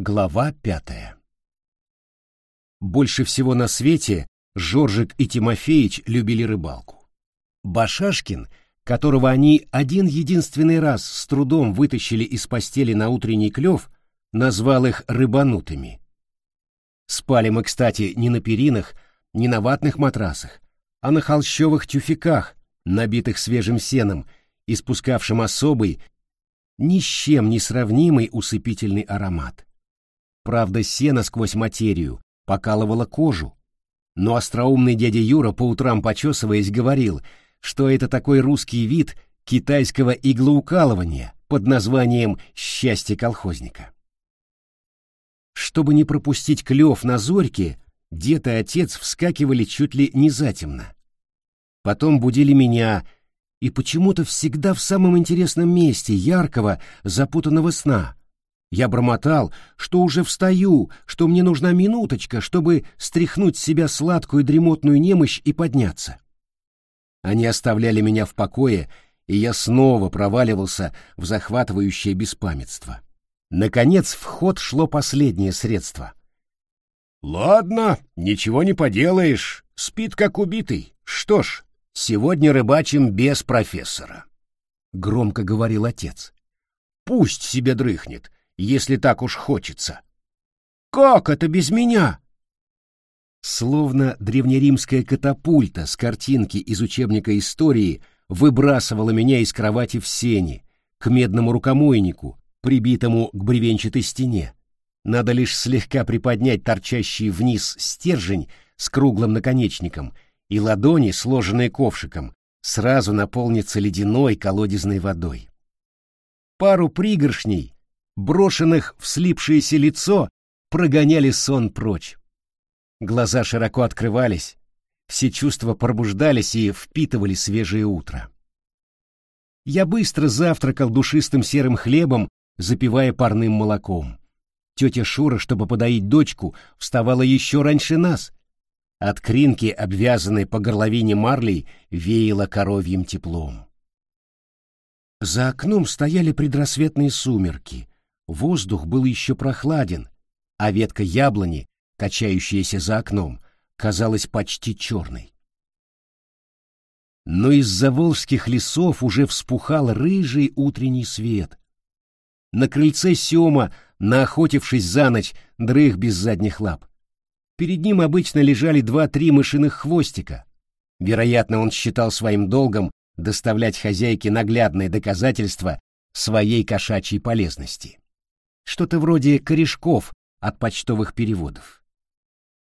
Глава пятая Больше всего на свете Жоржик и Тимофеич любили рыбалку. Башашкин, которого они один единственный раз с трудом вытащили из постели на утренний клев, назвал их рыбанутыми. Спали мы, кстати, не на перинах, не на ватных матрасах, а на холщовых тюфяках, набитых свежим сеном, испускавшим особый, ни с чем не сравнимый усыпительный аромат. Правда, сено сквозь материю покалывало кожу, но остроумный дядя Юра по утрам почесываясь говорил, что это такой русский вид китайского иглоукалывания под названием «счастье колхозника». Чтобы не пропустить клев на зорьке, дед и отец вскакивали чуть ли не затемно. Потом будили меня, и почему-то всегда в самом интересном месте яркого, запутанного сна. Я бормотал, что уже встаю, что мне нужна минуточка, чтобы стряхнуть с себя сладкую дремотную немощь и подняться. Они оставляли меня в покое, и я снова проваливался в захватывающее беспамятство. Наконец в ход шло последнее средство. «Ладно, ничего не поделаешь, спит как убитый. Что ж, сегодня рыбачим без профессора», — громко говорил отец. «Пусть себе дрыхнет, если так уж хочется». «Как это без меня?» Словно древнеримская катапульта с картинки из учебника истории выбрасывала меня из кровати в сени, к медному рукомойнику, прибитому к бревенчатой стене. Надо лишь слегка приподнять торчащий вниз стержень с круглым наконечником, и ладони, сложенные ковшиком, сразу наполнятся ледяной колодезной водой. Пару пригоршней, брошенных в слипшееся лицо, прогоняли сон прочь. Глаза широко открывались, все чувства пробуждались и впитывали свежее утро. Я быстро завтракал душистым серым хлебом, запивая парным молоком. Тетя Шура, чтобы подоить дочку, вставала еще раньше нас. От кринки, обвязанной по горловине марлей, веяло коровьим теплом. За окном стояли предрассветные сумерки. Воздух был еще прохладен, а ветка яблони качающаяся за окном, казалась почти черной. Но из-за волжских лесов уже вспухал рыжий утренний свет. На крыльце Сема, наохотившись за ночь, дрых без задних лап. Перед ним обычно лежали два-три мышиных хвостика. Вероятно, он считал своим долгом доставлять хозяйке наглядные доказательства своей кошачьей полезности. Что-то вроде корешков от почтовых переводов.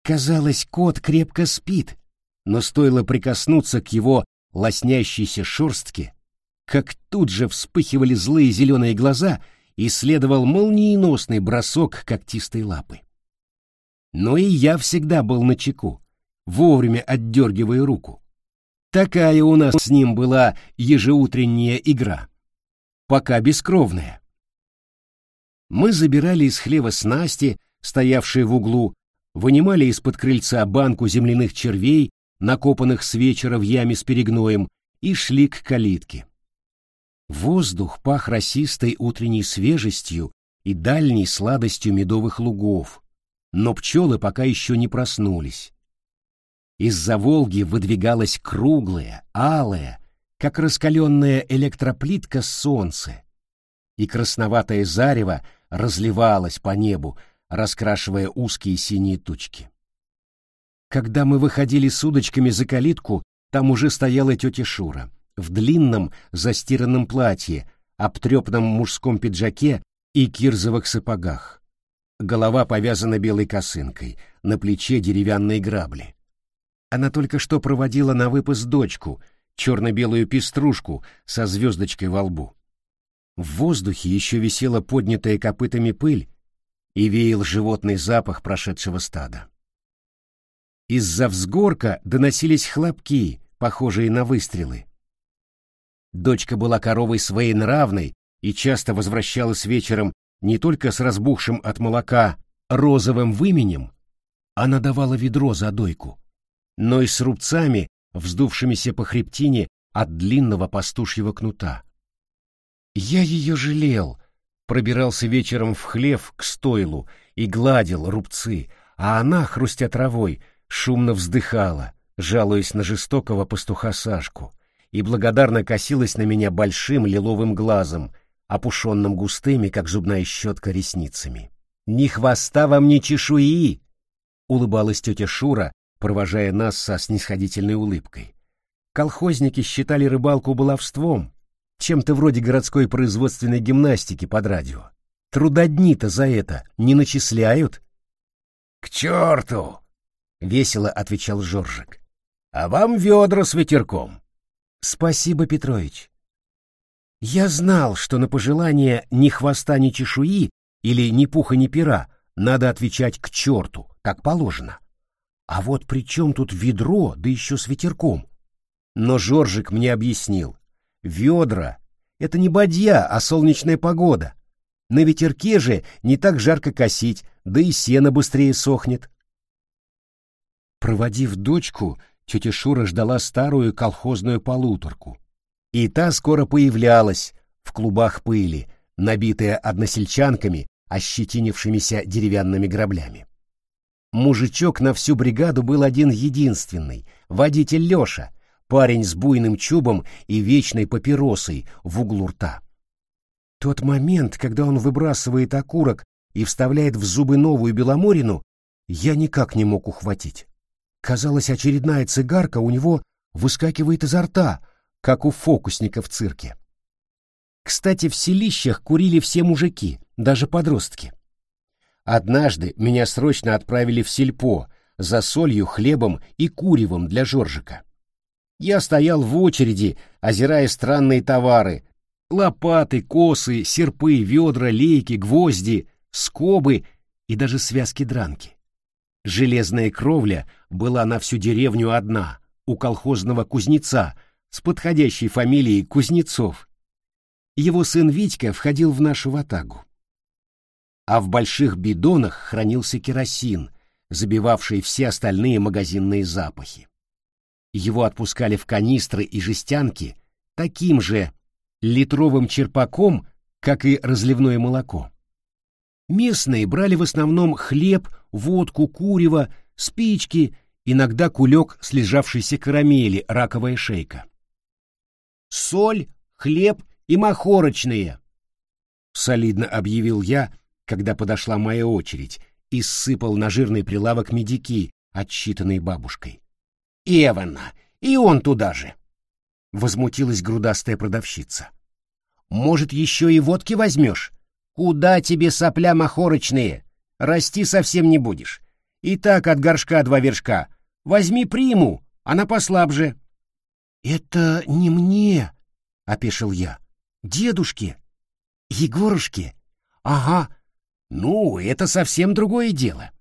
Казалось, кот крепко спит, но стоило прикоснуться к его лоснящейся шерстке, как тут же вспыхивали злые зеленые глаза и следовал молниеносный бросок когтистой лапы. Но и я всегда был на чеку, вовремя отдергивая руку. Такая у нас с ним была ежеутренняя игра, пока бескровная. Мы забирали из хлева снасти, стоявшие в углу, вынимали из-под крыльца банку земляных червей, накопанных с вечера в яме с перегноем, и шли к калитке. Воздух пах росистой утренней свежестью и дальней сладостью медовых лугов, но пчелы пока еще не проснулись. Из-за Волги выдвигалось круглое, алое, как раскаленная электроплитка солнце, и красноватое зарево разливалось по небу, раскрашивая узкие синие тучки. Когда мы выходили с удочками за калитку, там уже стояла тетя Шура в длинном застиранном платье, обтрепанном мужском пиджаке и кирзовых сапогах. Голова повязана белой косынкой, на плече деревянные грабли. Она только что проводила на выпас дочку, черно-белую пеструшку со звездочкой во лбу. В воздухе еще висела поднятая копытами пыль, и веял животный запах прошедшего стада. Из-за взгорка доносились хлопки, похожие на выстрелы. Дочка была коровой своенравной и часто возвращалась вечером не только с разбухшим от молока розовым выменем, она давала ведро за дойку, но и с рубцами, вздувшимися по хребтине от длинного пастушьего кнута. Я ее жалел, пробирался вечером в хлев к стойлу и гладил рубцы, а она, хрустя травой, шумно вздыхала, жалуясь на жестокого пастуха Сашку, и благодарно косилась на меня большим лиловым глазом, опушенным густыми, как зубная щетка, ресницами. «Ни хвоста вам, ни чешуи!» — улыбалась тетя Шура, провожая нас со снисходительной улыбкой. Колхозники считали рыбалку баловством, чем-то вроде городской производственной гимнастики под радио. Трудодни-то за это не начисляют. — К черту! — весело отвечал Жоржик. — А вам ведра с ветерком. — Спасибо, Петрович. Я знал, что на пожелание ни хвоста, ни чешуи или ни пуха, ни пера надо отвечать к черту, как положено. А вот при чем тут ведро, да еще с ветерком? Но Жоржик мне объяснил. Ведра — это не бадья, а солнечная погода. На ветерке же не так жарко косить, да и сено быстрее сохнет. Проводив дочку, тетя Шура ждала старую колхозную полуторку, и та скоро появлялась в клубах пыли, набитая односельчанками, ощетинившимися деревянными граблями. Мужичок на всю бригаду был один единственный, водитель Леша, парень с буйным чубом и вечной папиросой в углу рта. Тот момент, когда он выбрасывает окурок и вставляет в зубы новую беломорину, я никак не мог ухватить. Казалось, очередная цигарка у него выскакивает изо рта, как у фокусника в цирке. Кстати, в селищах курили все мужики, даже подростки. Однажды меня срочно отправили в сельпо за солью, хлебом и куревом для Жоржика. Я стоял в очереди, озирая странные товары. Лопаты, косы, серпы, ведра, лейки, гвозди, скобы и даже связки дранки. Железная кровля была на всю деревню одна, у колхозного кузнеца — с подходящей фамилией Кузнецов. Его сын Витька входил в нашу ватагу. А в больших бидонах хранился керосин, забивавший все остальные магазинные запахи. Его отпускали в канистры и жестянки таким же литровым черпаком, как и разливное молоко. Местные брали в основном хлеб, водку, курево, спички, иногда кулек слежавшейся карамели, раковая шейка соль, хлеб и махорочные, — солидно объявил я, когда подошла моя очередь, и сыпал на жирный прилавок медики, отсчитанные бабушкой. — Эвана, и он туда же! — возмутилась грудастая продавщица. — Может, еще и водки возьмешь? Куда тебе сопля махорочные? Расти совсем не будешь. И так от горшка два вершка. Возьми приму, она послабже. «Это не мне», — опешил я. «Дедушке? Егорушке? Ага. Ну, это совсем другое дело».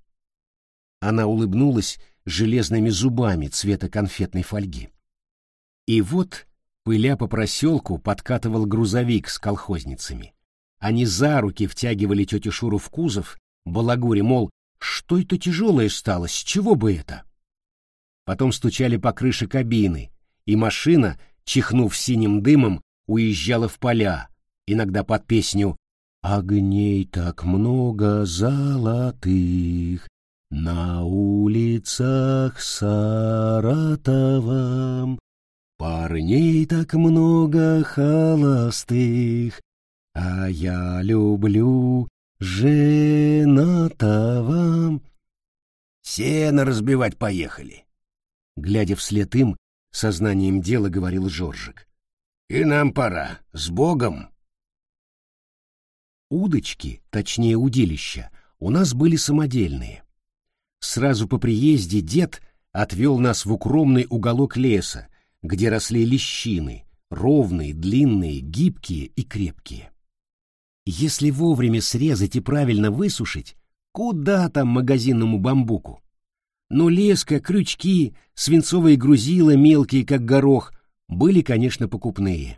Она улыбнулась железными зубами цвета конфетной фольги. И вот, пыля по проселку, подкатывал грузовик с колхозницами. Они за руки втягивали тетю Шуру в кузов, балагури, мол, что это тяжелое стало, с чего бы это? Потом стучали по крыше кабины, и машина, чихнув синим дымом, уезжала в поля, иногда под песню «Огней так много золотых на улицах Саратова, парней так много холостых, а я люблю женатого». «Сено разбивать поехали!» Глядя вслед им, сознанием дела говорил Жоржик. И нам пора. С Богом. Удочки, точнее удилища, у нас были самодельные. Сразу по приезде дед отвел нас в укромный уголок леса, где росли лещины, ровные, длинные, гибкие и крепкие. Если вовремя срезать и правильно высушить, куда там магазинному бамбуку? Но леска, крючки, свинцовые грузила, мелкие, как горох, были, конечно, покупные.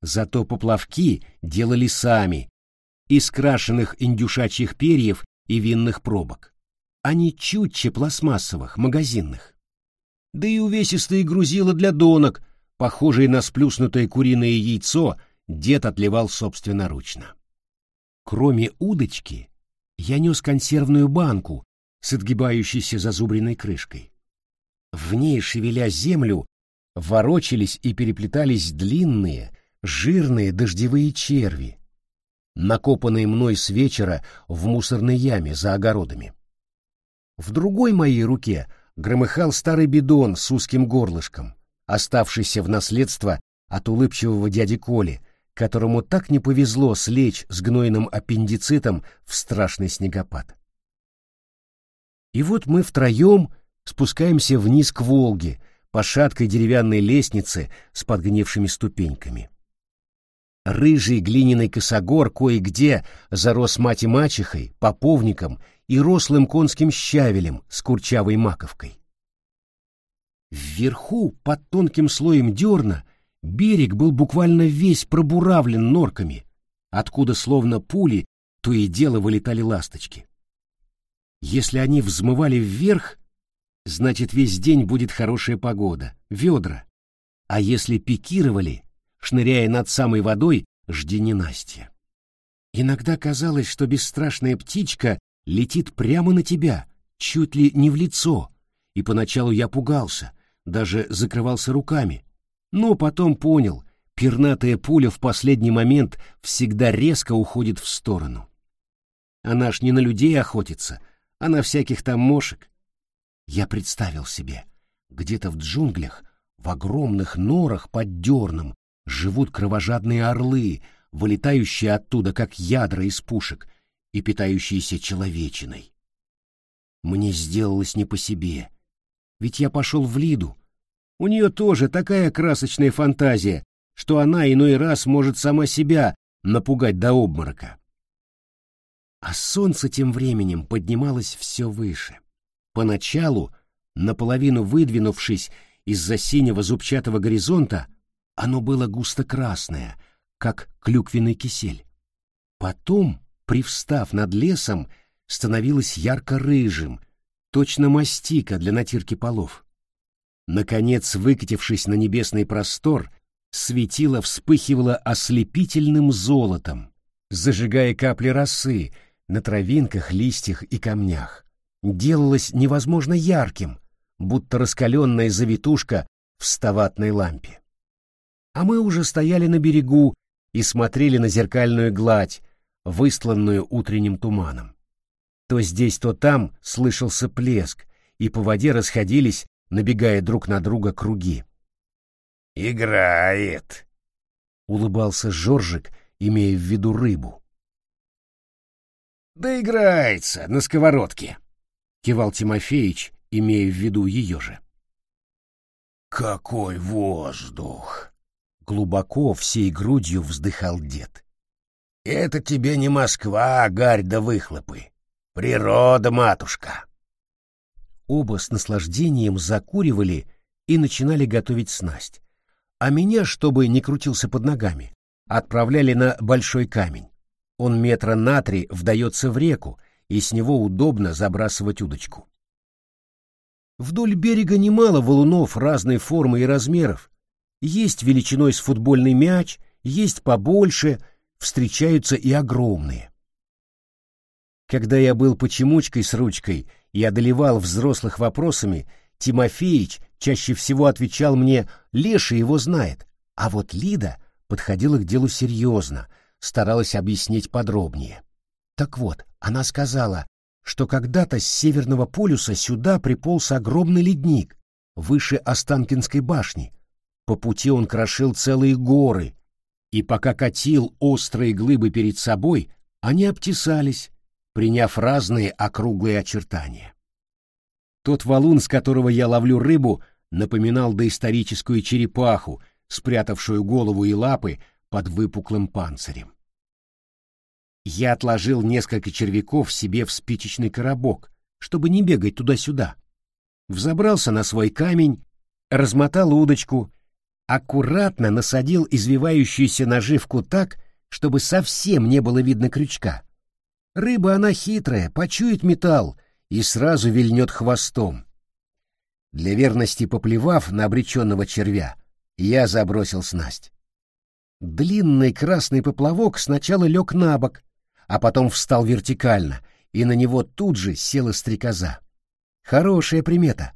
Зато поплавки делали сами, из крашеных индюшачьих перьев и винных пробок. Они чутче пластмассовых, магазинных. Да и увесистые грузила для донок, похожие на сплюснутое куриное яйцо, дед отливал собственноручно. Кроме удочки, я нес консервную банку с отгибающейся зазубренной крышкой. В ней, шевеля землю, ворочались и переплетались длинные, жирные дождевые черви, накопанные мной с вечера в мусорной яме за огородами. В другой моей руке громыхал старый бидон с узким горлышком, оставшийся в наследство от улыбчивого дяди Коли, которому так не повезло слечь с гнойным аппендицитом в страшный снегопад. И вот мы втроем спускаемся вниз к Волге по шаткой деревянной лестнице с подгнившими ступеньками. Рыжий глиняный косогор кое-где зарос мать и мачехой, поповником и рослым конским щавелем с курчавой маковкой. Вверху, под тонким слоем дерна, берег был буквально весь пробуравлен норками, откуда словно пули то и дело вылетали ласточки. Если они взмывали вверх, значит весь день будет хорошая погода, ведра. А если пикировали, шныряя над самой водой, жди ненастья. Иногда казалось, что бесстрашная птичка летит прямо на тебя, чуть ли не в лицо, и поначалу я пугался, даже закрывался руками, но потом понял, пернатая пуля в последний момент всегда резко уходит в сторону. Она ж не на людей охотится, а на всяких там мошек. Я представил себе, где-то в джунглях, в огромных норах под дерном, живут кровожадные орлы, вылетающие оттуда, как ядра из пушек, и питающиеся человечиной. Мне сделалось не по себе, ведь я пошел в Лиду. У нее тоже такая красочная фантазия, что она иной раз может сама себя напугать до обморока. А солнце тем временем поднималось все выше. Поначалу, наполовину выдвинувшись из-за синего зубчатого горизонта, оно было густо-красное, как клюквенный кисель. Потом, привстав над лесом, становилось ярко-рыжим, точно мастика для натирки полов. Наконец, выкатившись на небесный простор, светило вспыхивало ослепительным золотом, зажигая капли росы на травинках, листьях и камнях. Делалось невозможно ярким, будто раскаленная завитушка в ставатной лампе а мы уже стояли на берегу и смотрели на зеркальную гладь, выстланную утренним туманом. То здесь, то там слышался плеск, и по воде расходились, набегая друг на друга круги. «Играет!» — улыбался Жоржик, имея в виду рыбу. «Да играется на сковородке!» — кивал Тимофеич, имея в виду ее же. «Какой воздух!» Глубоко всей грудью вздыхал дед. «Это тебе не Москва, гарь да выхлопы. Природа, матушка!» Оба с наслаждением закуривали и начинали готовить снасть. А меня, чтобы не крутился под ногами, отправляли на большой камень. Он метра на три вдается в реку, и с него удобно забрасывать удочку. Вдоль берега немало валунов разной формы и размеров, есть величиной с футбольный мяч, есть побольше, встречаются и огромные. Когда я был почемучкой с ручкой и одолевал взрослых вопросами, Тимофеич чаще всего отвечал мне «Леша его знает», а вот Лида подходила к делу серьезно, старалась объяснить подробнее. Так вот, она сказала, что когда-то с Северного полюса сюда приполз огромный ледник, выше Останкинской башни, по пути он крошил целые горы, и пока катил острые глыбы перед собой, они обтесались, приняв разные округлые очертания. Тот валун, с которого я ловлю рыбу, напоминал доисторическую черепаху, спрятавшую голову и лапы под выпуклым панцирем. Я отложил несколько червяков себе в спичечный коробок, чтобы не бегать туда-сюда. Взобрался на свой камень, размотал удочку аккуратно насадил извивающуюся наживку так, чтобы совсем не было видно крючка. Рыба она хитрая, почует металл и сразу вильнет хвостом. Для верности поплевав на обреченного червя, я забросил снасть. Длинный красный поплавок сначала лег на бок, а потом встал вертикально, и на него тут же села стрекоза. Хорошая примета.